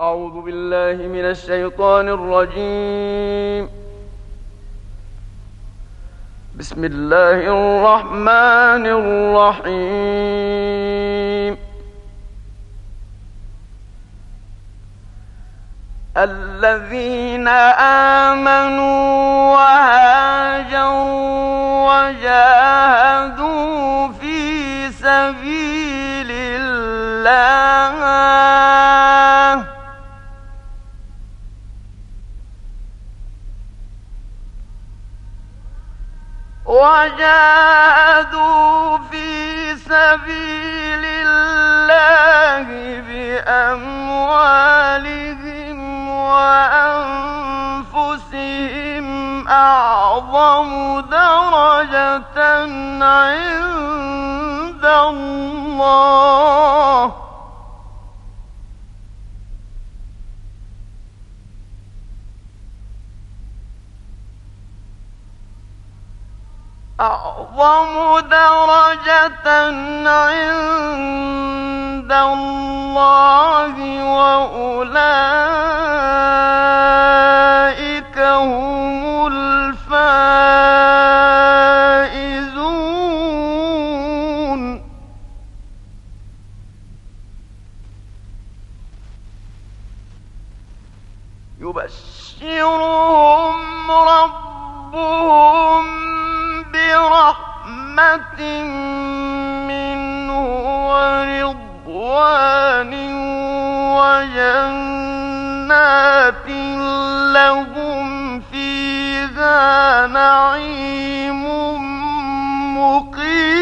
أعوذ بالله من الشيطان الرجيم. بسم الله الرحمن الرحيم. الذين آمنوا وهاجروا وجاهدوا في سبيل الله وجاهدوا في سبيل الله بأموالهم وأنفسهم أعظم درجة عند الله. أعظم درجة عند الله وأولئك هم الفائزون. يبشرهم منه ورضوان وجنات لهم فيها نعيم مقيم.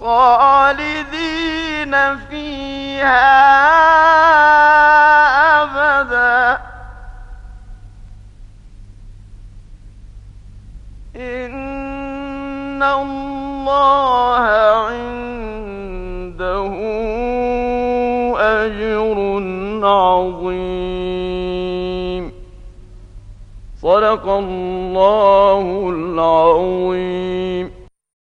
خالدين فيها إن الله عنده أجر عظيم. صدق الله العظيم.